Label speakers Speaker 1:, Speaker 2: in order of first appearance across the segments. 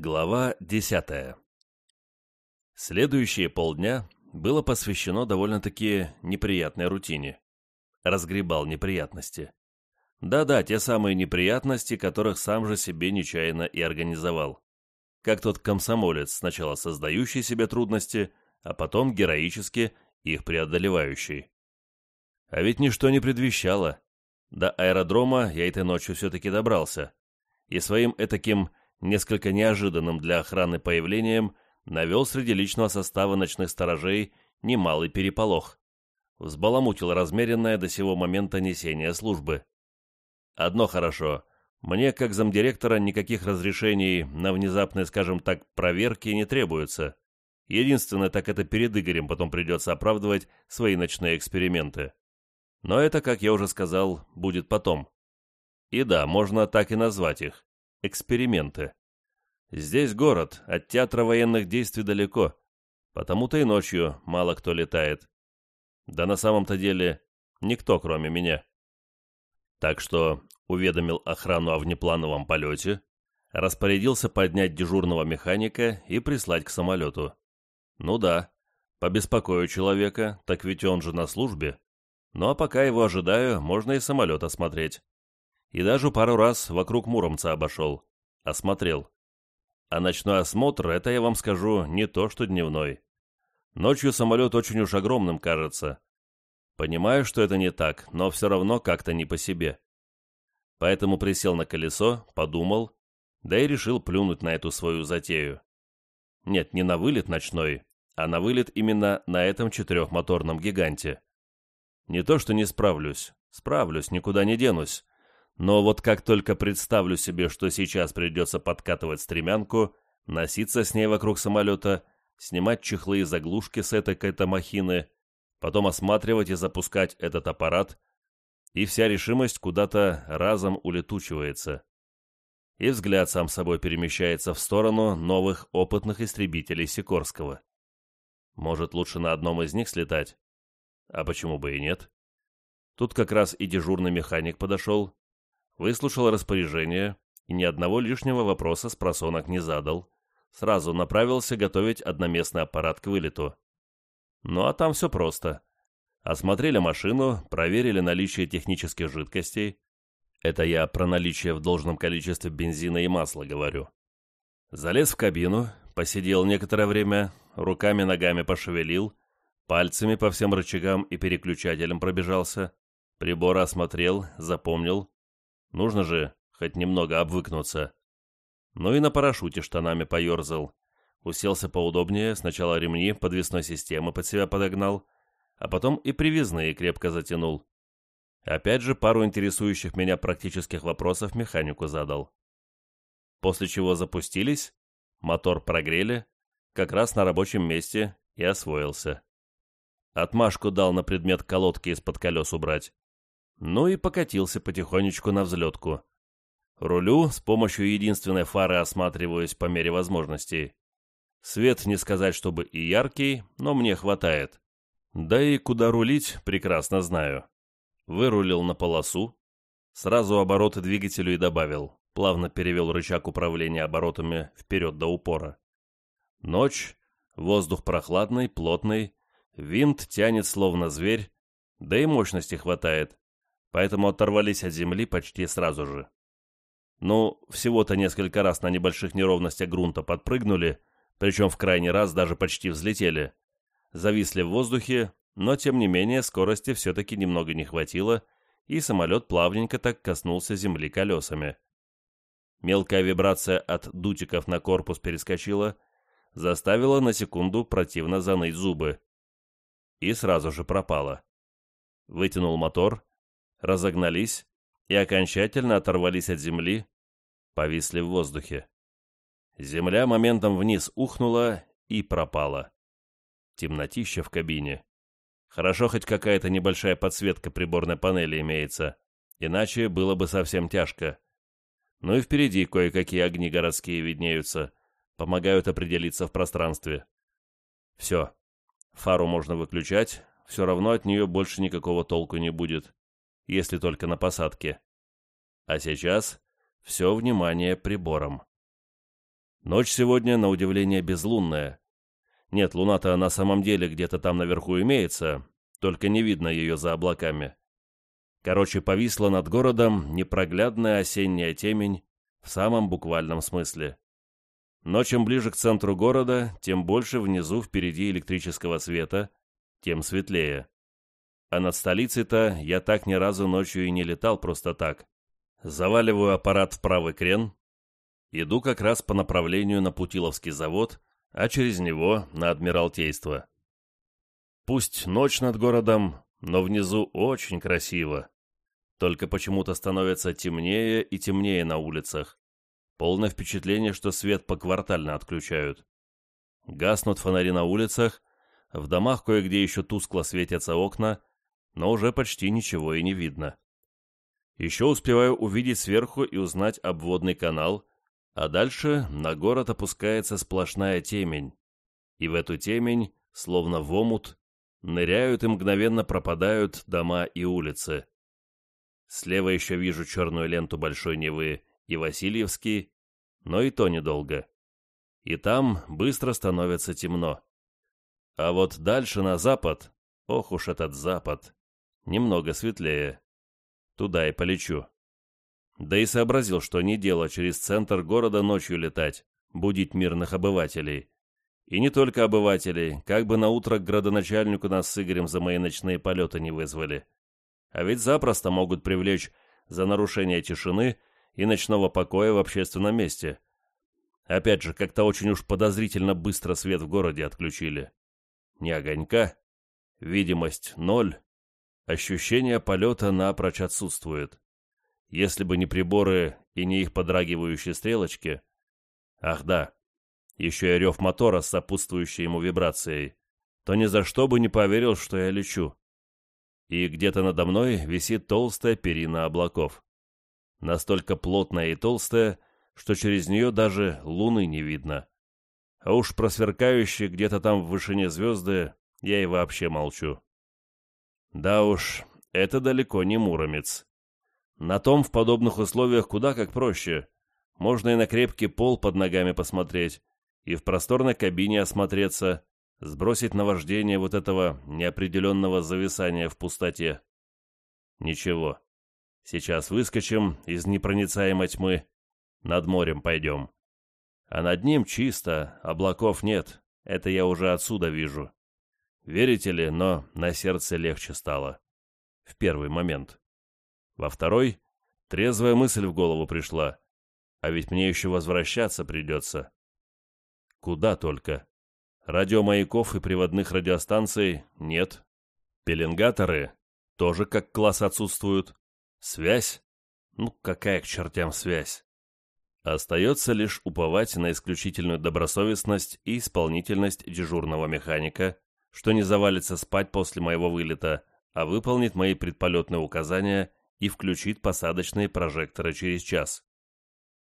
Speaker 1: Глава десятая Следующие полдня было посвящено довольно-таки неприятной рутине. Разгребал неприятности. Да-да, те самые неприятности, которых сам же себе нечаянно и организовал. Как тот комсомолец, сначала создающий себе трудности, а потом героически их преодолевающий. А ведь ничто не предвещало. До аэродрома я этой ночью все-таки добрался. И своим этаким несколько неожиданным для охраны появлением, навел среди личного состава ночных сторожей немалый переполох. Взбаламутил размеренное до сего момента несение службы. Одно хорошо. Мне, как замдиректора, никаких разрешений на внезапные, скажем так, проверки не требуется. Единственное, так это перед Игорем потом придется оправдывать свои ночные эксперименты. Но это, как я уже сказал, будет потом. И да, можно так и назвать их эксперименты. Здесь город, от театра военных действий далеко, потому-то и ночью мало кто летает. Да на самом-то деле никто, кроме меня. Так что уведомил охрану о внеплановом полете, распорядился поднять дежурного механика и прислать к самолету. Ну да, побеспокою человека, так ведь он же на службе. Ну а пока его ожидаю, можно и самолет осмотреть и даже пару раз вокруг Муромца обошел. Осмотрел. А ночной осмотр, это я вам скажу, не то что дневной. Ночью самолет очень уж огромным кажется. Понимаю, что это не так, но все равно как-то не по себе. Поэтому присел на колесо, подумал, да и решил плюнуть на эту свою затею. Нет, не на вылет ночной, а на вылет именно на этом четырехмоторном гиганте. Не то, что не справлюсь, справлюсь, никуда не денусь, но вот как только представлю себе, что сейчас придется подкатывать стремянку, носиться с ней вокруг самолета, снимать чехлы и заглушки с этой-то махины, потом осматривать и запускать этот аппарат, и вся решимость куда-то разом улетучивается. И взгляд сам собой перемещается в сторону новых опытных истребителей Сикорского. Может, лучше на одном из них слетать? А почему бы и нет? Тут как раз и дежурный механик подошел, выслушал распоряжение и ни одного лишнего вопроса с просонок не задал, сразу направился готовить одноместный аппарат к вылету. Ну а там все просто. Осмотрели машину, проверили наличие технических жидкостей. Это я про наличие в должном количестве бензина и масла говорю. Залез в кабину, посидел некоторое время, руками-ногами пошевелил, пальцами по всем рычагам и переключателям пробежался, приборы осмотрел, запомнил, Нужно же хоть немного обвыкнуться. Ну и на парашюте штанами поерзал. Уселся поудобнее, сначала ремни подвесной системы под себя подогнал, а потом и привязные крепко затянул. Опять же пару интересующих меня практических вопросов механику задал. После чего запустились, мотор прогрели, как раз на рабочем месте и освоился. Отмашку дал на предмет колодки из-под колес убрать. Ну и покатился потихонечку на взлетку. Рулю с помощью единственной фары осматриваюсь по мере возможностей. Свет не сказать, чтобы и яркий, но мне хватает. Да и куда рулить, прекрасно знаю. Вырулил на полосу, сразу обороты двигателю и добавил, плавно перевел рычаг управления оборотами вперед до упора. Ночь, воздух прохладный, плотный, винт тянет словно зверь, да и мощности хватает поэтому оторвались от земли почти сразу же. Ну, всего-то несколько раз на небольших неровностях грунта подпрыгнули, причем в крайний раз даже почти взлетели. Зависли в воздухе, но тем не менее скорости все-таки немного не хватило, и самолет плавненько так коснулся земли колесами. Мелкая вибрация от дутиков на корпус перескочила, заставила на секунду противно заныть зубы. И сразу же пропала. Вытянул мотор, разогнались и окончательно оторвались от земли, повисли в воздухе. Земля моментом вниз ухнула и пропала. Темнотища в кабине. Хорошо хоть какая-то небольшая подсветка приборной панели имеется, иначе было бы совсем тяжко. Ну и впереди кое-какие огни городские виднеются, помогают определиться в пространстве. Все. Фару можно выключать, все равно от нее больше никакого толку не будет если только на посадке. А сейчас все внимание прибором. Ночь сегодня, на удивление, безлунная. Нет, луна-то на самом деле где-то там наверху имеется, только не видно ее за облаками. Короче, повисла над городом непроглядная осенняя темень в самом буквальном смысле. Но чем ближе к центру города, тем больше внизу впереди электрического света, тем светлее. А над столицей-то я так ни разу ночью и не летал просто так. Заваливаю аппарат в правый крен, иду как раз по направлению на Путиловский завод, а через него на Адмиралтейство. Пусть ночь над городом, но внизу очень красиво. Только почему-то становится темнее и темнее на улицах. Полное впечатление, что свет поквартально отключают. Гаснут фонари на улицах, в домах кое-где еще тускло светятся окна, но уже почти ничего и не видно. Еще успеваю увидеть сверху и узнать обводный канал, а дальше на город опускается сплошная темень. И в эту темень, словно в омут, ныряют и мгновенно пропадают дома и улицы. Слева еще вижу черную ленту Большой Невы и Васильевский, но и то недолго. И там быстро становится темно. А вот дальше на запад, ох уж этот запад, немного светлее. Туда и полечу. Да и сообразил, что не дело через центр города ночью летать, будить мирных обывателей. И не только обывателей, как бы на утро к градоначальнику нас с Игорем за мои ночные полеты не вызвали. А ведь запросто могут привлечь за нарушение тишины и ночного покоя в общественном месте. Опять же, как-то очень уж подозрительно быстро свет в городе отключили. Ни огонька, видимость ноль, Ощущение полета напрочь отсутствует. Если бы не приборы и не их подрагивающие стрелочки... Ах да, еще и рев мотора с сопутствующей ему вибрацией, то ни за что бы не поверил, что я лечу. И где-то надо мной висит толстая перина облаков. Настолько плотная и толстая, что через нее даже луны не видно. А уж про сверкающие где-то там в вышине звезды я и вообще молчу. Да уж, это далеко не Муромец. На том в подобных условиях куда как проще. Можно и на крепкий пол под ногами посмотреть, и в просторной кабине осмотреться, сбросить наваждение вот этого неопределенного зависания в пустоте. Ничего. Сейчас выскочим из непроницаемой тьмы, над морем пойдем. А над ним чисто, облаков нет, это я уже отсюда вижу. Верите ли, но на сердце легче стало. В первый момент. Во второй трезвая мысль в голову пришла. А ведь мне еще возвращаться придется. Куда только. Радиомаяков и приводных радиостанций нет. Пеленгаторы тоже как класс отсутствуют. Связь? Ну, какая к чертям связь? Остается лишь уповать на исключительную добросовестность и исполнительность дежурного механика, что не завалится спать после моего вылета, а выполнит мои предполетные указания и включит посадочные прожекторы через час.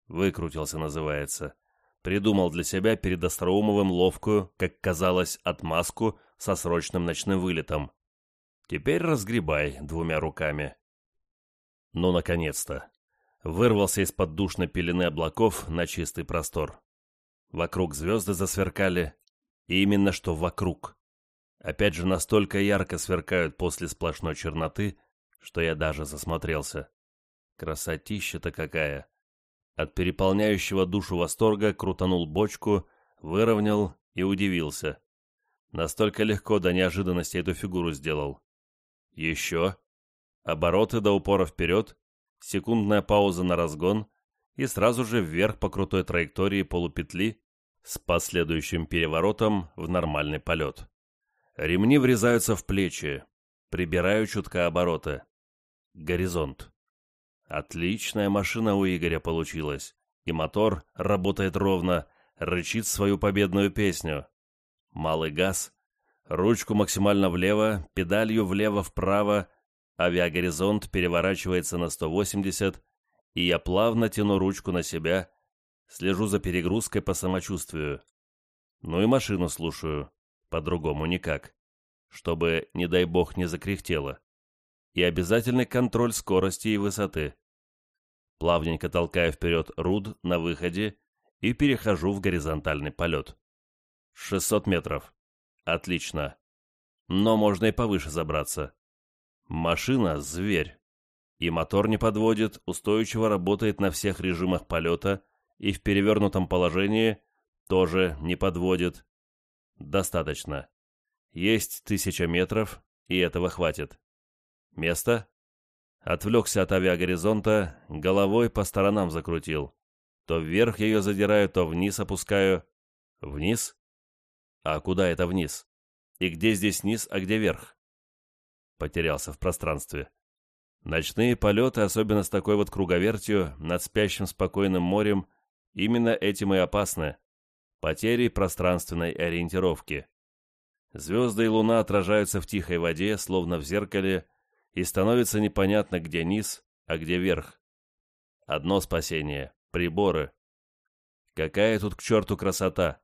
Speaker 1: Выкрутился, называется. Придумал для себя перед Остроумовым ловкую, как казалось, отмазку со срочным ночным вылетом. Теперь разгребай двумя руками. Ну, наконец-то. Вырвался из-под душной пелены облаков на чистый простор. Вокруг звезды засверкали, и именно что вокруг. Опять же, настолько ярко сверкают после сплошной черноты, что я даже засмотрелся. Красотища-то какая! От переполняющего душу восторга крутанул бочку, выровнял и удивился. Настолько легко до неожиданности эту фигуру сделал. Еще. Обороты до упора вперед, секундная пауза на разгон и сразу же вверх по крутой траектории полупетли с последующим переворотом в нормальный полет. Ремни врезаются в плечи. Прибираю чутка обороты. Горизонт. Отличная машина у Игоря получилась. И мотор работает ровно, рычит свою победную песню. Малый газ. Ручку максимально влево, педалью влево-вправо. Авиагоризонт переворачивается на 180, и я плавно тяну ручку на себя, слежу за перегрузкой по самочувствию. Ну и машину слушаю. По-другому никак. Чтобы, не дай бог, не закряхтело. И обязательный контроль скорости и высоты. Плавненько толкая вперед руд на выходе и перехожу в горизонтальный полет. 600 метров. Отлично. Но можно и повыше забраться. Машина — зверь. И мотор не подводит, устойчиво работает на всех режимах полета и в перевернутом положении тоже не подводит. Достаточно. Есть тысяча метров, и этого хватит. Место? Отвлекся от авиагоризонта, головой по сторонам закрутил. То вверх ее задираю, то вниз опускаю. Вниз? А куда это вниз? И где здесь низ, а где верх? Потерялся в пространстве. Ночные полеты, особенно с такой вот круговертью, над спящим спокойным морем, именно этим и опасны. Потери пространственной ориентировки. Звезды и луна отражаются в тихой воде, словно в зеркале, и становится непонятно, где низ, а где верх. Одно спасение — приборы. Какая тут к черту красота!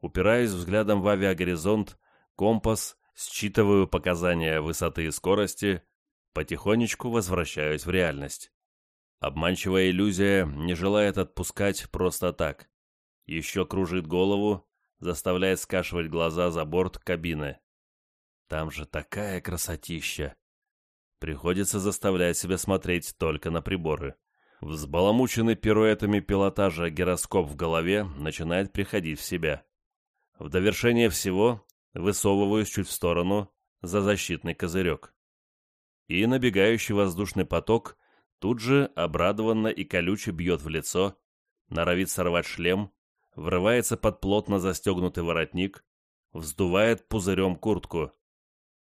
Speaker 1: Упираюсь взглядом в авиагоризонт, компас, считываю показания высоты и скорости, потихонечку возвращаюсь в реальность. Обманчивая иллюзия не желает отпускать просто так. Еще кружит голову, заставляет скашивать глаза за борт кабины. Там же такая красотища. Приходится заставлять себя смотреть только на приборы. Взбаламученный пируэтами пилотажа гироскоп в голове начинает приходить в себя. В довершение всего высовываюсь чуть в сторону за защитный козырек. И набегающий воздушный поток тут же обрадованно и колюче бьет в лицо, норовит сорвать шлем, врывается под плотно застегнутый воротник, вздувает пузырем куртку,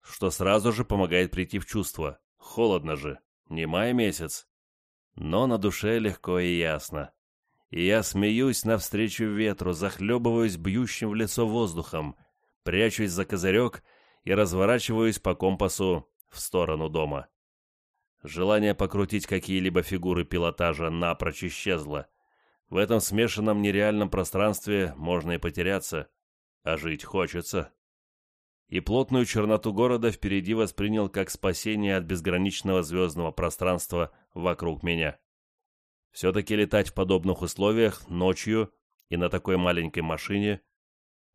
Speaker 1: что сразу же помогает прийти в чувство. Холодно же, не май месяц. Но на душе легко и ясно и я смеюсь навстречу ветру, захлебываюсь бьющим в лицо воздухом, прячусь за козырек и разворачиваюсь по компасу в сторону дома. Желание покрутить какие-либо фигуры пилотажа напрочь исчезло. В этом смешанном нереальном пространстве можно и потеряться, а жить хочется. И плотную черноту города впереди воспринял как спасение от безграничного звездного пространства вокруг меня. Все-таки летать в подобных условиях, ночью и на такой маленькой машине –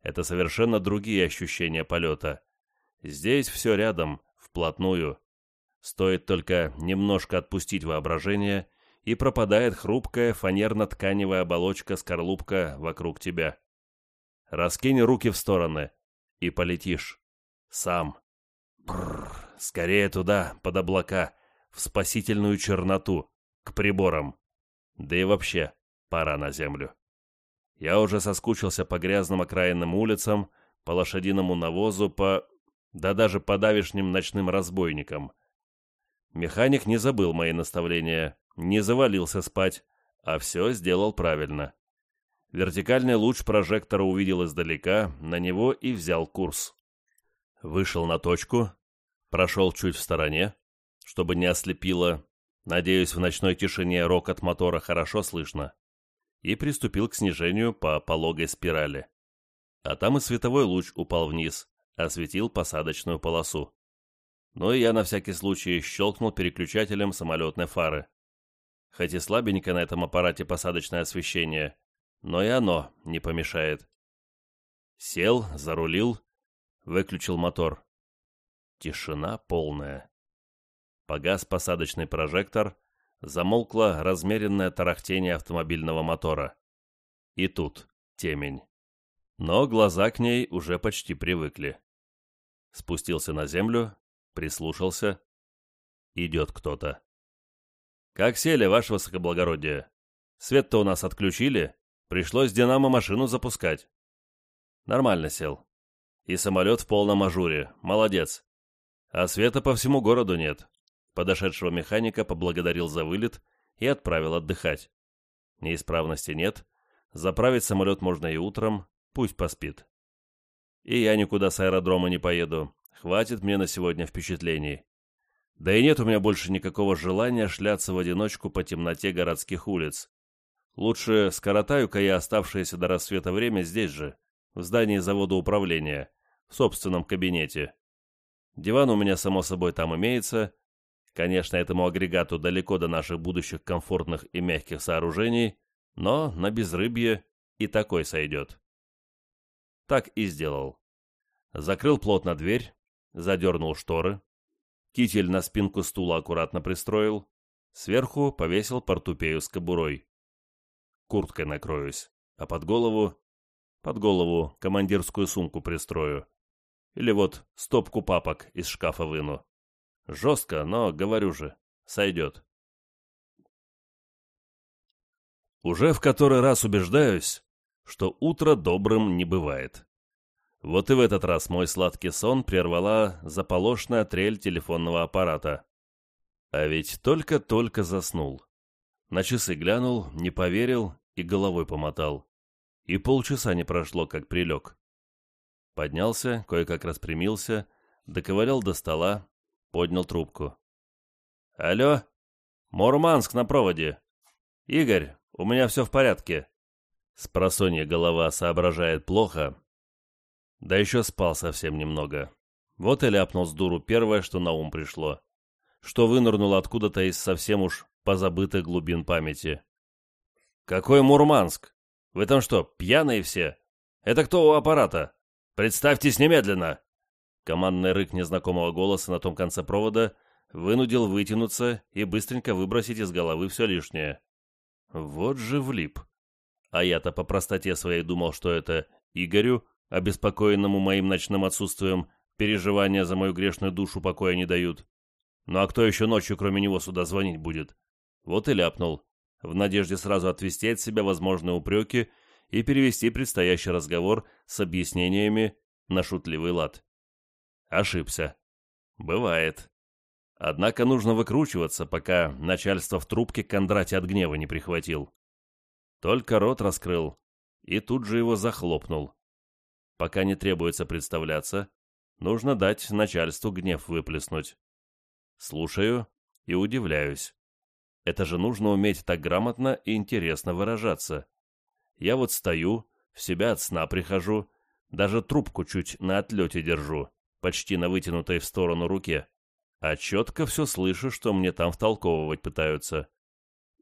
Speaker 1: это совершенно другие ощущения полета. Здесь все рядом, вплотную. Стоит только немножко отпустить воображение, и пропадает хрупкая фанерно-тканевая оболочка-скорлупка вокруг тебя. Раскинь руки в стороны, и полетишь. Сам. Бррр, скорее туда, под облака, в спасительную черноту, к приборам. Да и вообще, пора на землю. Я уже соскучился по грязным окраинным улицам, по лошадиному навозу, по... да даже по давишним ночным разбойникам. Механик не забыл мои наставления, не завалился спать, а все сделал правильно. Вертикальный луч прожектора увидел издалека, на него и взял курс. Вышел на точку, прошел чуть в стороне, чтобы не ослепило, Надеюсь, в ночной тишине рокот мотора хорошо слышно. И приступил к снижению по пологой спирали. А там и световой луч упал вниз, осветил посадочную полосу. Ну и я на всякий случай щелкнул переключателем самолетной фары. Хоть и слабенько на этом аппарате посадочное освещение, но и оно не помешает. Сел, зарулил, выключил мотор. Тишина полная. Погас посадочный прожектор, замолкло размеренное тарахтение автомобильного мотора. И тут темень. Но глаза к ней уже почти привыкли. Спустился на землю, прислушался. Идет кто-то. «Как сели, ваше высокоблагородие? Свет-то у нас отключили, пришлось динамо-машину запускать». «Нормально сел. И самолет в полном ажуре, молодец. А света по всему городу нет. Подошедшего механика поблагодарил за вылет и отправил отдыхать. Неисправности нет, заправить самолет можно и утром, пусть поспит. И я никуда с аэродрома не поеду, хватит мне на сегодня впечатлений. Да и нет у меня больше никакого желания шляться в одиночку по темноте городских улиц. Лучше скоротаю-ка я оставшееся до рассвета время здесь же, в здании завода управления, в собственном кабинете. Диван у меня, само собой, там имеется, Конечно, этому агрегату далеко до наших будущих комфортных и мягких сооружений, но на безрыбье и такой сойдет. Так и сделал. Закрыл плотно дверь, задернул шторы, китель на спинку стула аккуратно пристроил, сверху повесил портупею с кобурой. Курткой накроюсь, а под голову... Под голову командирскую сумку пристрою. Или вот стопку папок из шкафа выну. Жестко, но, говорю же, сойдет. Уже в который раз убеждаюсь, что утро добрым не бывает. Вот и в этот раз мой сладкий сон прервала заполошная трель телефонного аппарата. А ведь только-только заснул. На часы глянул, не поверил и головой помотал. И полчаса не прошло, как прилег. Поднялся, кое-как распрямился, доковылял до стола, поднял трубку. «Алло? Мурманск на проводе. Игорь, у меня все в порядке». Спросонья голова соображает плохо. Да еще спал совсем немного. Вот и ляпнул с дуру первое, что на ум пришло. Что вынырнуло откуда-то из совсем уж позабытых глубин памяти. «Какой Мурманск? Вы там что, пьяные все? Это кто у аппарата? Представьтесь немедленно!» Командный рык незнакомого голоса на том конце провода вынудил вытянуться и быстренько выбросить из головы все лишнее. Вот же влип. А я-то по простоте своей думал, что это Игорю, обеспокоенному моим ночным отсутствием, переживания за мою грешную душу покоя не дают. Ну а кто еще ночью, кроме него, сюда звонить будет? Вот и ляпнул, в надежде сразу отвести от себя возможные упреки и перевести предстоящий разговор с объяснениями на шутливый лад. Ошибся. Бывает. Однако нужно выкручиваться, пока начальство в трубке Кондрати от гнева не прихватил. Только рот раскрыл, и тут же его захлопнул. Пока не требуется представляться, нужно дать начальству гнев выплеснуть. Слушаю и удивляюсь. Это же нужно уметь так грамотно и интересно выражаться. Я вот стою, в себя от сна прихожу, даже трубку чуть на отлете держу почти на вытянутой в сторону руке, а четко все слышу, что мне там втолковывать пытаются.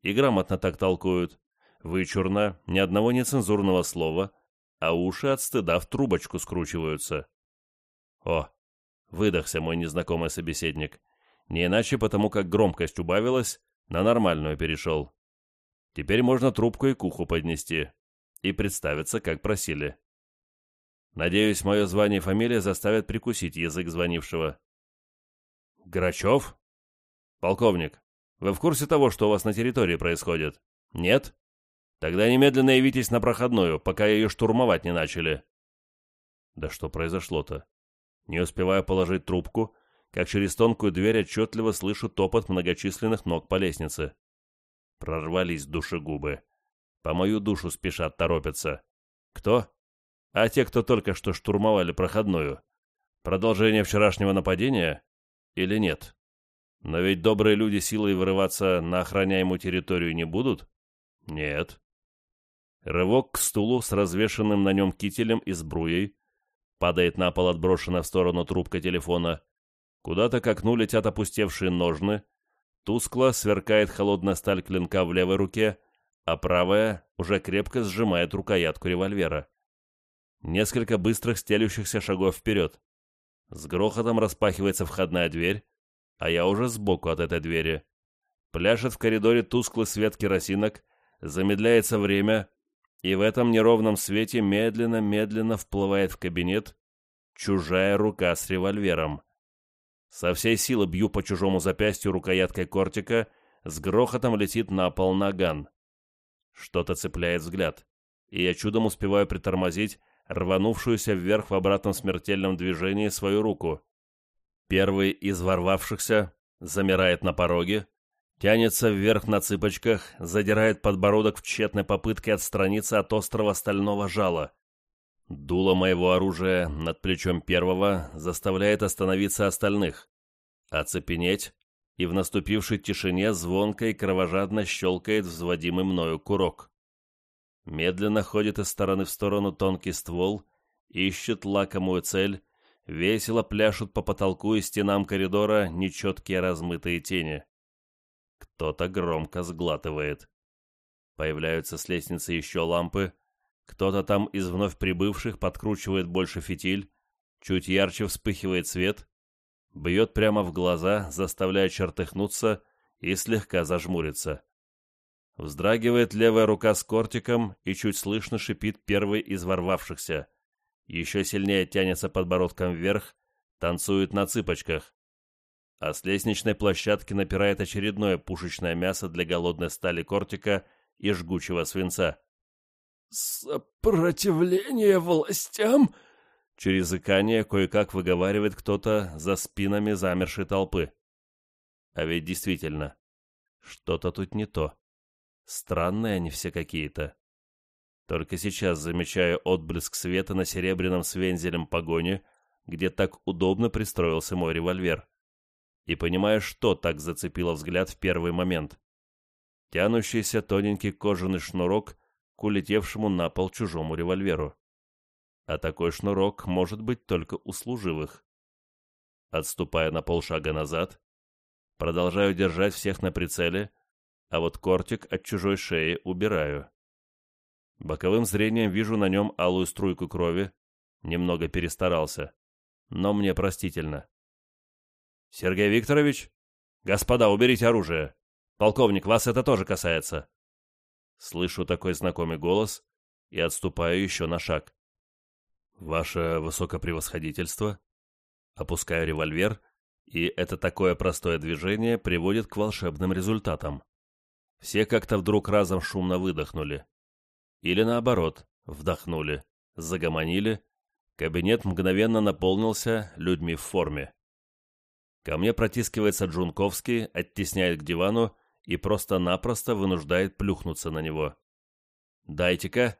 Speaker 1: И грамотно так толкуют. Вычурно, ни одного нецензурного слова, а уши от стыда в трубочку скручиваются. О, выдохся мой незнакомый собеседник. Не иначе потому, как громкость убавилась, на нормальную перешел. Теперь можно трубку и к уху поднести. И представиться, как просили. Надеюсь, мое звание и фамилия заставят прикусить язык звонившего. Грачев? Полковник, вы в курсе того, что у вас на территории происходит? Нет? Тогда немедленно явитесь на проходную, пока ее штурмовать не начали. Да что произошло-то? Не успевая положить трубку, как через тонкую дверь отчетливо слышу топот многочисленных ног по лестнице. Прорвались душегубы. По мою душу спешат, торопятся. Кто? А те, кто только что штурмовали проходную, продолжение вчерашнего нападения или нет? Но ведь добрые люди силой вырываться на охраняемую территорию не будут? Нет. Рывок к стулу с развешенным на нем кителем и сбруей. Падает на пол отброшенная в сторону трубка телефона. Куда-то к окну летят опустевшие ножны. Тускло сверкает холодная сталь клинка в левой руке, а правая уже крепко сжимает рукоятку револьвера. Несколько быстрых стелющихся шагов вперед. С грохотом распахивается входная дверь, а я уже сбоку от этой двери. Пляшет в коридоре тусклый свет керосинок, замедляется время, и в этом неровном свете медленно-медленно вплывает в кабинет чужая рука с револьвером. Со всей силы бью по чужому запястью рукояткой кортика, с грохотом летит на пол наган. Что-то цепляет взгляд, и я чудом успеваю притормозить, рванувшуюся вверх в обратном смертельном движении свою руку. Первый из ворвавшихся замирает на пороге, тянется вверх на цыпочках, задирает подбородок в тщетной попытке отстраниться от острого стального жала. Дуло моего оружия над плечом первого заставляет остановиться остальных, оцепенеть, и в наступившей тишине звонко и кровожадно щелкает взводимый мною курок. Медленно ходит из стороны в сторону тонкий ствол, ищет лакомую цель, весело пляшут по потолку и стенам коридора нечеткие размытые тени. Кто-то громко сглатывает. Появляются с лестницы еще лампы, Кто-то там из вновь прибывших подкручивает больше фитиль, чуть ярче вспыхивает свет, бьет прямо в глаза, заставляя чертыхнуться и слегка зажмуриться. Вздрагивает левая рука с кортиком и чуть слышно шипит первый из ворвавшихся. Еще сильнее тянется подбородком вверх, танцует на цыпочках. А с лестничной площадки напирает очередное пушечное мясо для голодной стали кортика и жгучего свинца.
Speaker 2: «Сопротивление властям?»
Speaker 1: Через икание кое-как выговаривает кто-то за спинами замершей толпы. А ведь действительно, что-то тут не то. Странные они все какие-то. Только сейчас замечаю отблеск света на серебряном с вензелем погоне, где так удобно пристроился мой револьвер. И понимаю, что так зацепило взгляд в первый момент. Тянущийся тоненький кожаный шнурок к улетевшему на пол чужому револьверу а такой шнурок может быть только у служивых. Отступая на полшага назад, продолжаю держать всех на прицеле, а вот кортик от чужой шеи убираю. Боковым зрением вижу на нем алую струйку крови, немного перестарался, но мне простительно. «Сергей Викторович? Господа, уберите оружие! Полковник, вас это тоже касается!» Слышу такой знакомый голос и отступаю еще на шаг. «Ваше высокопревосходительство?» Опускаю револьвер, и это такое простое движение приводит к волшебным результатам. Все как-то вдруг разом шумно выдохнули. Или наоборот, вдохнули, загомонили. Кабинет мгновенно наполнился людьми в форме. Ко мне протискивается Джунковский, оттесняет к дивану и просто-напросто вынуждает плюхнуться на него. «Дайте-ка»,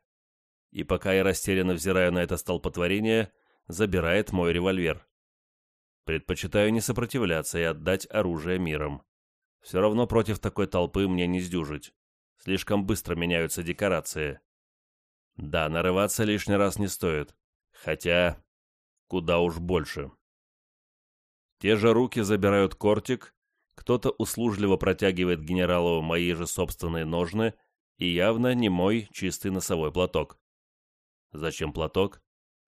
Speaker 1: и пока я растерянно взираю на это столпотворение, забирает мой револьвер. Предпочитаю не сопротивляться и отдать оружие миром. Все равно против такой толпы мне не сдюжить. Слишком быстро меняются декорации. Да, нарываться лишний раз не стоит. Хотя, куда уж больше. Те же руки забирают кортик, кто-то услужливо протягивает генералу мои же собственные ножны и явно не мой чистый носовой платок. Зачем платок?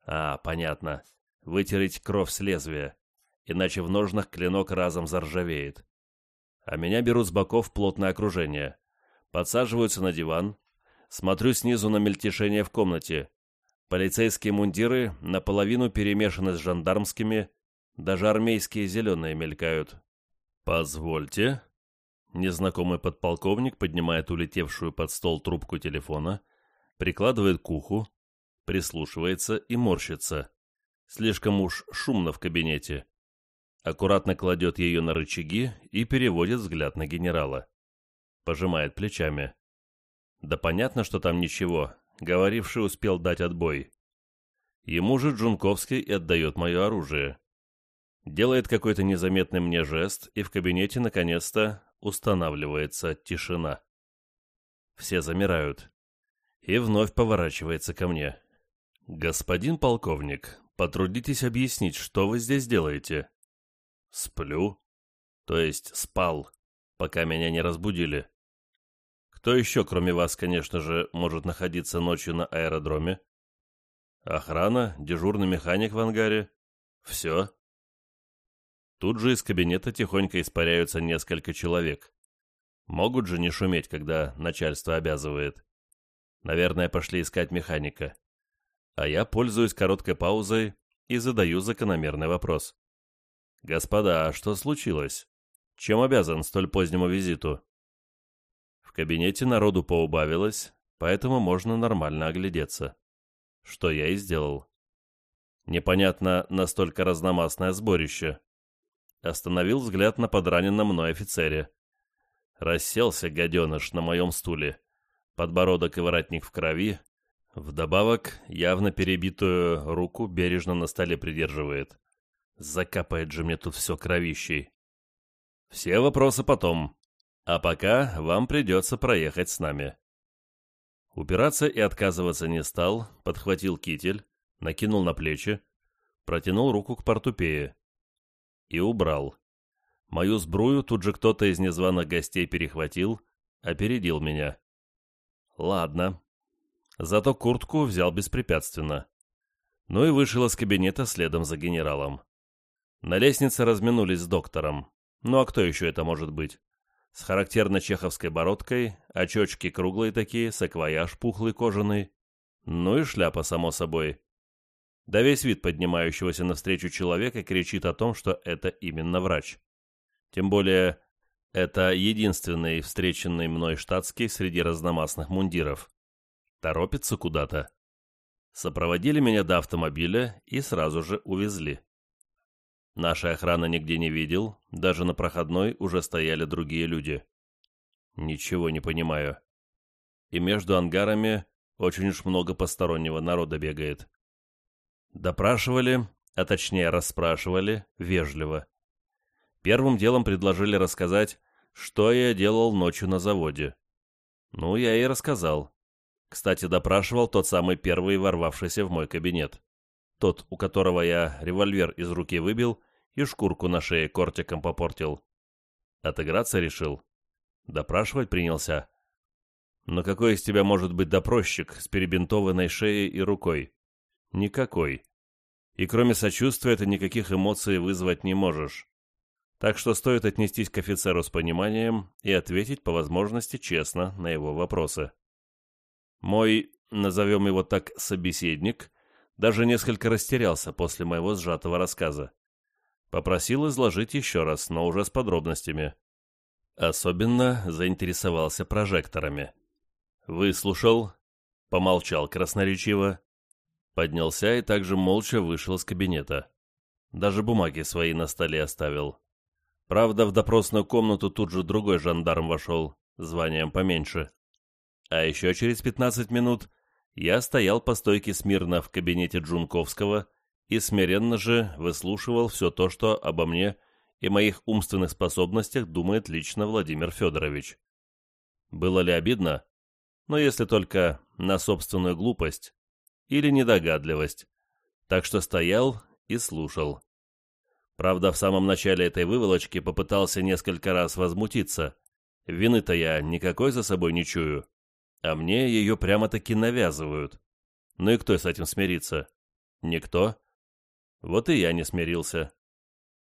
Speaker 1: А, понятно. Вытереть кровь с лезвия. Иначе в ножнах клинок разом заржавеет. А меня берут с боков плотное окружение. Подсаживаются на диван. Смотрю снизу на мельтешение в комнате. Полицейские мундиры наполовину перемешаны с жандармскими. Даже армейские зеленые мелькают. «Позвольте». Незнакомый подполковник поднимает улетевшую под стол трубку телефона, прикладывает к уху, прислушивается и морщится. Слишком уж шумно в кабинете. Аккуратно кладет ее на рычаги и переводит взгляд на генерала. Пожимает плечами. Да понятно, что там ничего. Говоривший успел дать отбой. Ему же Джунковский и отдает мое оружие. Делает какой-то незаметный мне жест, и в кабинете наконец-то устанавливается тишина. Все замирают. И вновь поворачивается ко мне. «Господин полковник, потрудитесь объяснить, что вы здесь делаете?» «Сплю. То есть спал, пока меня не разбудили. Кто еще, кроме вас, конечно же, может находиться ночью на аэродроме? Охрана, дежурный механик в ангаре. Все?» Тут же из кабинета тихонько испаряются несколько человек. Могут же не шуметь, когда начальство обязывает. Наверное, пошли искать механика. А я пользуюсь короткой паузой и задаю закономерный вопрос. «Господа, а что случилось? Чем обязан столь позднему визиту?» В кабинете народу поубавилось, поэтому можно нормально оглядеться. Что я и сделал. Непонятно настолько разномастное сборище. Остановил взгляд на подраненном мной офицере. Расселся гаденыш на моем стуле. Подбородок и воротник в крови, Вдобавок, явно перебитую руку бережно на столе придерживает. Закапает же мне тут все кровищей. Все вопросы потом. А пока вам придется проехать с нами. Упираться и отказываться не стал, подхватил китель, накинул на плечи, протянул руку к портупее. И убрал. Мою сбрую тут же кто-то из незваных гостей перехватил, опередил меня. Ладно, Зато куртку взял беспрепятственно. Ну и вышел из кабинета следом за генералом. На лестнице разминулись с доктором. Ну а кто еще это может быть? С характерно чеховской бородкой, очечки круглые такие, саквояж пухлый кожаный. Ну и шляпа, само собой. Да весь вид поднимающегося навстречу человека кричит о том, что это именно врач. Тем более, это единственный встреченный мной штатский среди разномастных мундиров. Торопится куда-то. Сопроводили меня до автомобиля и сразу же увезли. Нашей охраны нигде не видел, даже на проходной уже стояли другие люди. Ничего не понимаю. И между ангарами очень уж много постороннего народа бегает. Допрашивали, а точнее расспрашивали, вежливо. Первым делом предложили рассказать, что я делал ночью на заводе. Ну, я и рассказал. Кстати, допрашивал тот самый первый ворвавшийся в мой кабинет. Тот, у которого я револьвер из руки выбил и шкурку на шее кортиком попортил. Отыграться решил. Допрашивать принялся. Но какой из тебя может быть допросчик с перебинтованной шеей и рукой? Никакой. И кроме сочувствия ты никаких эмоций вызвать не можешь. Так что стоит отнестись к офицеру с пониманием и ответить по возможности честно на его вопросы. Мой, назовем его так, собеседник, даже несколько растерялся после моего сжатого рассказа. Попросил изложить еще раз, но уже с подробностями. Особенно заинтересовался прожекторами. Выслушал, помолчал красноречиво, поднялся и также молча вышел из кабинета. Даже бумаги свои на столе оставил. Правда, в допросную комнату тут же другой жандарм вошел, званием поменьше. А еще через 15 минут я стоял по стойке смирно в кабинете Джунковского и смиренно же выслушивал все то, что обо мне и моих умственных способностях думает лично Владимир Федорович. Было ли обидно? Но если только на собственную глупость или недогадливость. Так что стоял и слушал. Правда, в самом начале этой выволочки попытался несколько раз возмутиться. Вины-то я никакой за собой не чую а мне ее прямо-таки навязывают. Ну и кто с этим смирится? Никто. Вот и я не смирился.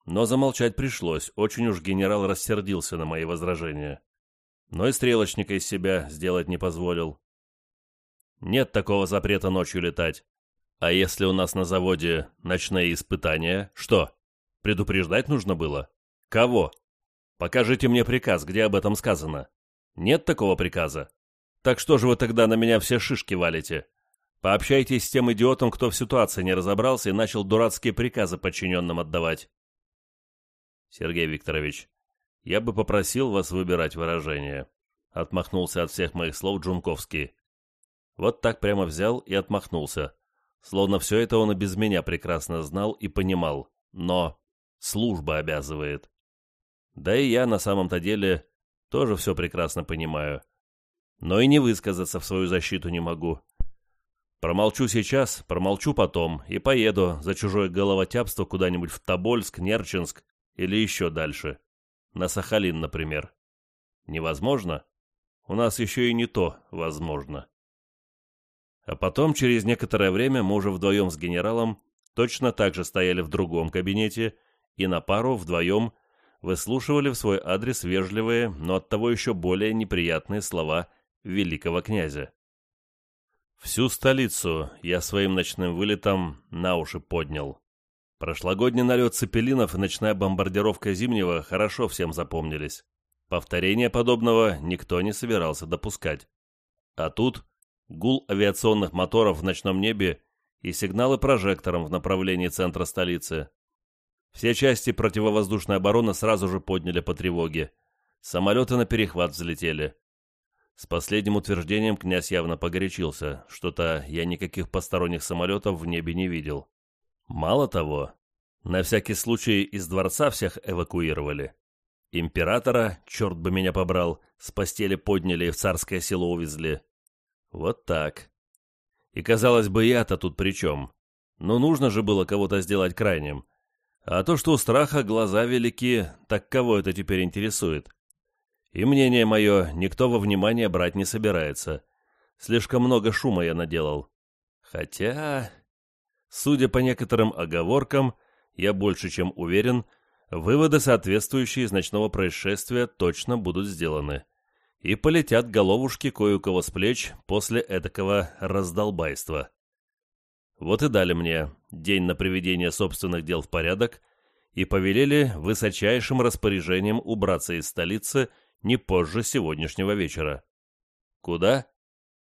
Speaker 1: Но замолчать пришлось, очень уж генерал рассердился на мои возражения. Но и стрелочника из себя сделать не позволил. Нет такого запрета ночью летать. А если у нас на заводе ночные испытания, что? Предупреждать нужно было? Кого? Покажите мне приказ, где об этом сказано. Нет такого приказа. Так что же вы тогда на меня все шишки валите? Пообщайтесь с тем идиотом, кто в ситуации не разобрался и начал дурацкие приказы подчиненным отдавать. Сергей Викторович, я бы попросил вас выбирать выражение. Отмахнулся от всех моих слов Джунковский. Вот так прямо взял и отмахнулся. Словно все это он и без меня прекрасно знал и понимал. Но служба обязывает. Да и я на самом-то деле тоже все прекрасно понимаю но и не высказаться в свою защиту не могу. Промолчу сейчас, промолчу потом и поеду за чужое головотяпство куда-нибудь в Тобольск, Нерчинск или еще дальше. На Сахалин, например. Невозможно? У нас еще и не то возможно. А потом, через некоторое время, мы уже вдвоем с генералом точно так же стояли в другом кабинете и на пару вдвоем выслушивали в свой адрес вежливые, но оттого еще более неприятные слова великого князя. Всю столицу я своим ночным вылетом на уши поднял. Прошлогодний налет цепелинов и ночная бомбардировка Зимнего хорошо всем запомнились. Повторения подобного никто не собирался допускать. А тут гул авиационных моторов в ночном небе и сигналы прожектором в направлении центра столицы. Все части противовоздушной обороны сразу же подняли по тревоге. Самолеты на перехват взлетели. С последним утверждением князь явно погорячился. Что-то я никаких посторонних самолетов в небе не видел. Мало того, на всякий случай из дворца всех эвакуировали. Императора, черт бы меня побрал, с постели подняли и в царское село увезли. Вот так. И казалось бы, я-то тут при чем? Но нужно же было кого-то сделать крайним. А то, что у страха глаза велики, так кого это теперь интересует? И мнение мое никто во внимание брать не собирается. Слишком много шума я наделал. Хотя, судя по некоторым оговоркам, я больше чем уверен, выводы, соответствующие из ночного происшествия, точно будут сделаны. И полетят головушки кое у кого с плеч после этакого раздолбайства. Вот и дали мне день на приведение собственных дел в порядок и повелели высочайшим распоряжением убраться из столицы не позже сегодняшнего вечера. Куда?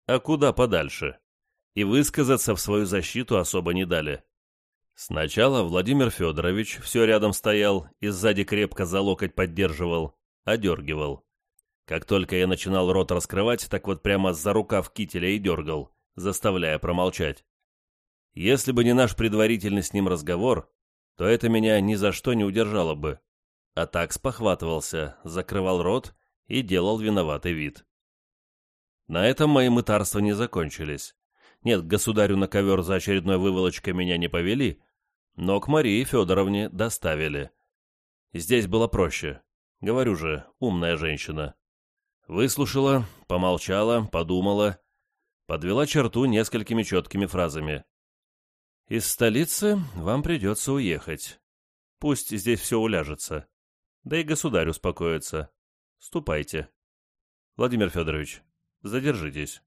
Speaker 1: А куда подальше? И высказаться в свою защиту особо не дали. Сначала Владимир Федорович все рядом стоял и сзади крепко за локоть поддерживал, одергивал. Как только я начинал рот раскрывать, так вот прямо за рукав кителя и дергал, заставляя промолчать. Если бы не наш предварительный с ним разговор, то это меня ни за что не удержало бы. А так спохватывался, закрывал рот и делал виноватый вид. На этом мои мытарства не закончились. Нет, государю на ковер за очередной выволочкой меня не повели, но к Марии Федоровне доставили. Здесь было проще. Говорю же, умная женщина. Выслушала, помолчала, подумала, подвела черту несколькими четкими фразами. «Из столицы вам придется уехать. Пусть здесь все уляжется. Да и государь успокоится. Ступайте. Владимир Федорович, задержитесь».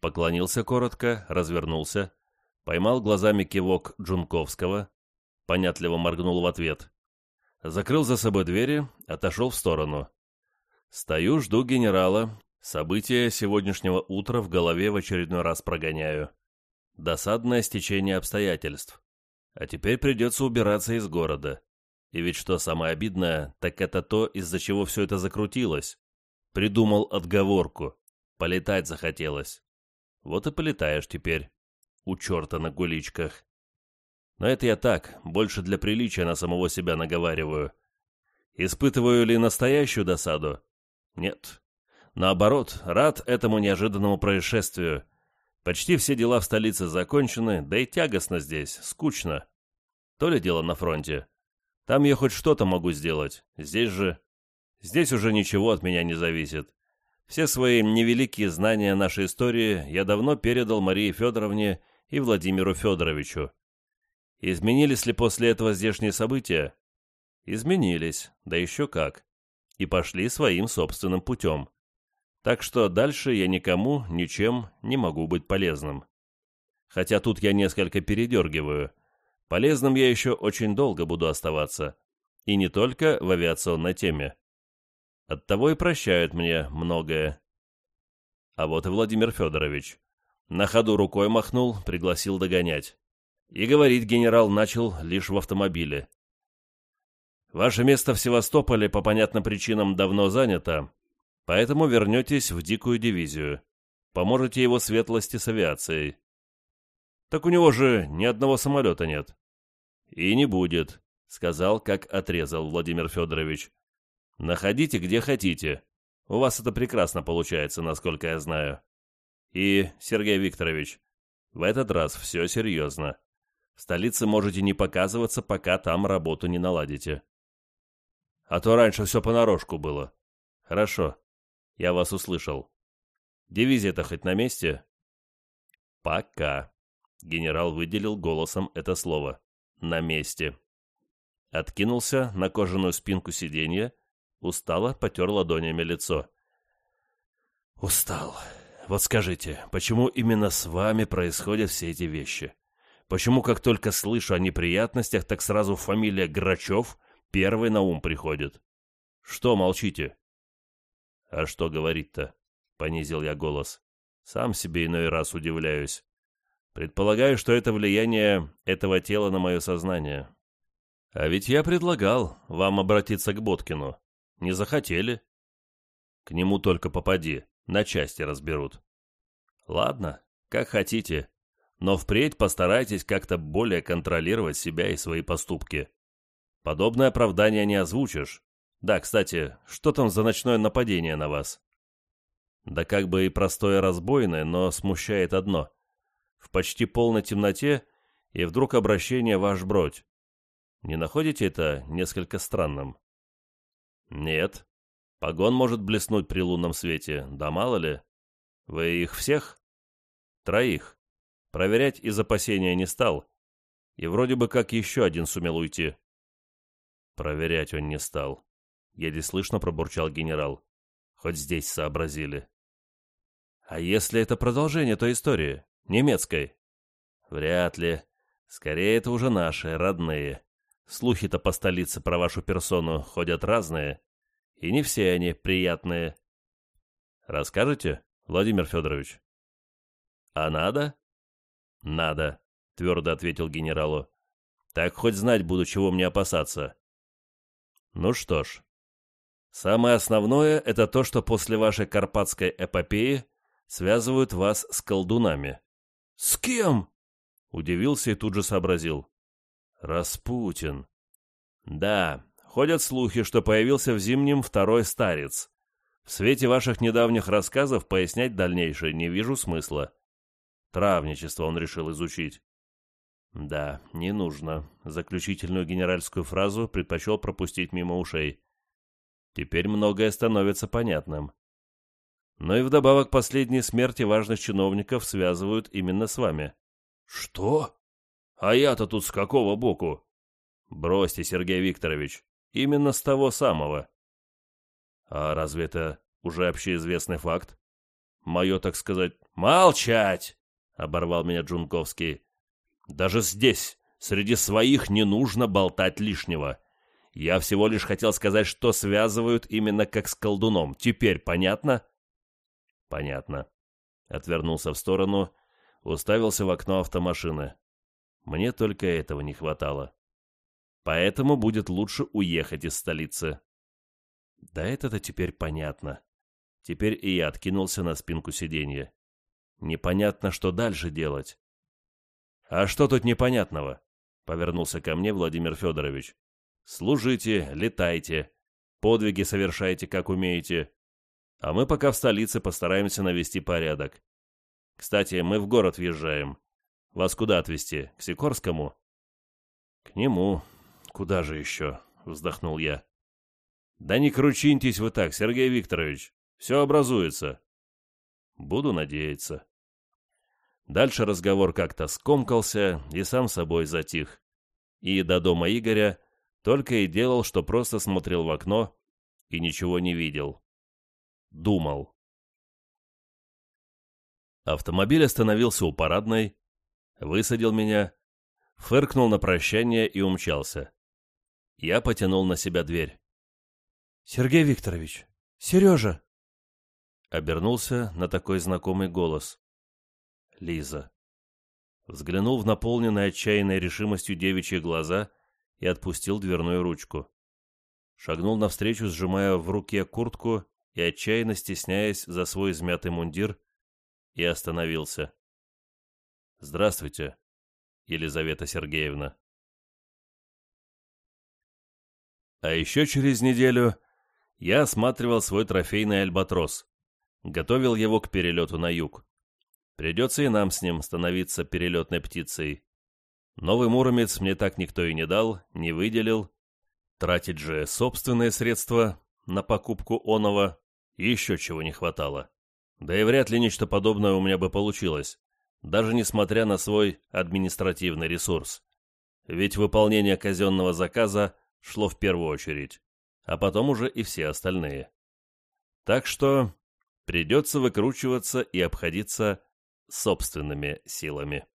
Speaker 1: Поклонился коротко, развернулся, поймал глазами кивок Джунковского, понятливо моргнул в ответ. Закрыл за собой двери, отошел в сторону. Стою, жду генерала, события сегодняшнего утра в голове в очередной раз прогоняю. Досадное стечение обстоятельств. А теперь придется убираться из города. И ведь что самое обидное, так это то, из-за чего все это закрутилось. Придумал отговорку. Полетать захотелось. Вот и полетаешь теперь. У черта на гуличках. Но это я так, больше для приличия на самого себя наговариваю. Испытываю ли настоящую досаду? Нет. Наоборот, рад этому неожиданному происшествию. Почти все дела в столице закончены, да и тягостно здесь, скучно. То ли дело на фронте. Там я хоть что-то могу сделать. Здесь же... Здесь уже ничего от меня не зависит. Все свои невеликие знания нашей истории я давно передал Марии Федоровне и Владимиру Федоровичу. Изменились ли после этого здешние события? Изменились, да еще как. И пошли своим собственным путем. Так что дальше я никому, ничем не могу быть полезным. Хотя тут я несколько передергиваю. Полезным я еще очень долго буду оставаться. И не только в авиационной теме. Оттого и прощают мне многое. А вот и Владимир Федорович. На ходу рукой махнул, пригласил догонять. И говорить генерал начал лишь в автомобиле. «Ваше место в Севастополе по понятным причинам давно занято, поэтому вернетесь в дикую дивизию. Поможете его светлости с авиацией». «Так у него же ни одного самолета нет». «И не будет», — сказал, как отрезал Владимир Федорович. Находите где хотите. У вас это прекрасно получается, насколько я знаю. И, Сергей Викторович, в этот раз все серьезно. В столице можете не показываться, пока там работу не наладите. А то раньше все понарошку было. Хорошо, я вас услышал. Дивизия-то хоть на месте? Пока. Генерал выделил голосом это слово. На месте. Откинулся на кожаную спинку сиденья, Устало потер ладонями лицо. «Устал. Вот скажите, почему именно с вами происходят все эти вещи? Почему, как только слышу о неприятностях, так сразу фамилия Грачев первой на ум приходит? Что молчите?» «А что говорить-то?» — понизил я голос. «Сам себе иной раз удивляюсь. Предполагаю, что это влияние этого тела на мое сознание. А ведь я предлагал вам обратиться к Боткину. Не захотели. К нему только попади, на части разберут. Ладно, как хотите, но впредь постарайтесь как-то более контролировать себя и свои поступки. Подобное оправдание не озвучишь. Да, кстати, что там за ночное нападение на вас? Да как бы и простое разбойное, но смущает одно. В почти полной темноте и вдруг обращение ваш бродь. Не находите это несколько странным? Нет. Погон может блеснуть при лунном свете, да мало ли. Вы их всех? Троих. Проверять из опасения не стал. И вроде бы как еще один сумел уйти. Проверять он не стал. Еле слышно пробурчал генерал. Хоть здесь сообразили. А если это продолжение той истории? Немецкой? Вряд ли. Скорее, это уже наши, родные. Слухи-то по столице про вашу персону ходят разные, и не все они приятные. Расскажете, Владимир Федорович? А надо? Надо, твердо ответил генералу. Так хоть знать буду, чего мне опасаться. Ну что ж, самое основное — это то, что после вашей карпатской эпопеи связывают вас с колдунами. С кем? Удивился и тут же сообразил. Распутин. Да, ходят слухи, что появился в Зимнем второй старец. В свете ваших недавних рассказов пояснять дальнейшее не вижу смысла. Травничество он решил изучить. Да, не нужно. Заключительную генеральскую фразу предпочел пропустить мимо ушей. Теперь многое становится понятным. Но и вдобавок последние смерти важных чиновников связывают именно с вами. Что? А я-то тут с какого боку? Бросьте, Сергей Викторович. Именно с того самого. А разве это уже общеизвестный факт? Мое, так сказать, молчать! Оборвал меня Джунковский. Даже здесь, среди своих, не нужно болтать лишнего. Я всего лишь хотел сказать, что связывают именно как с колдуном. Теперь понятно? Понятно. Отвернулся в сторону, уставился в окно автомашины. Мне только этого не хватало. Поэтому будет лучше уехать из столицы. Да это-то теперь понятно. Теперь и я откинулся на спинку сиденья. Непонятно, что дальше делать. «А что тут непонятного?» — повернулся ко мне Владимир Федорович. «Служите, летайте, подвиги совершайте, как умеете. А мы пока в столице постараемся навести порядок. Кстати, мы в город въезжаем. Вас куда отвезти? К Сикорскому?» «К нему. Куда же еще?» — вздохнул я. «Да не кручиньтесь вы так, Сергей Викторович. Все образуется». «Буду надеяться». Дальше разговор как-то скомкался и сам собой затих. И до дома Игоря только и делал, что просто смотрел в окно и ничего не видел. Думал. Автомобиль остановился у парадной, высадил меня, фыркнул на прощание и умчался. Я потянул на себя дверь. «Сергей Викторович! Сережа!» Обернулся на такой знакомый голос. Лиза. Взглянул в наполненные отчаянной решимостью девичьи глаза и отпустил дверную ручку. Шагнул навстречу, сжимая в руке куртку и отчаянно стесняясь за свой измятый мундир, и остановился. «Здравствуйте, Елизавета Сергеевна». А еще через неделю я осматривал свой трофейный альбатрос, готовил его к перелету на юг. Придется и нам с ним становиться перелетной птицей. Новый Муромец мне так никто и не дал, не выделил. Тратить же собственные средства на покупку оного еще чего не хватало. Да и вряд ли нечто подобное у меня бы получилось, даже несмотря на свой административный ресурс. Ведь выполнение казенного заказа шло в первую очередь, а потом уже и все остальные. Так что придется выкручиваться и обходиться собственными силами.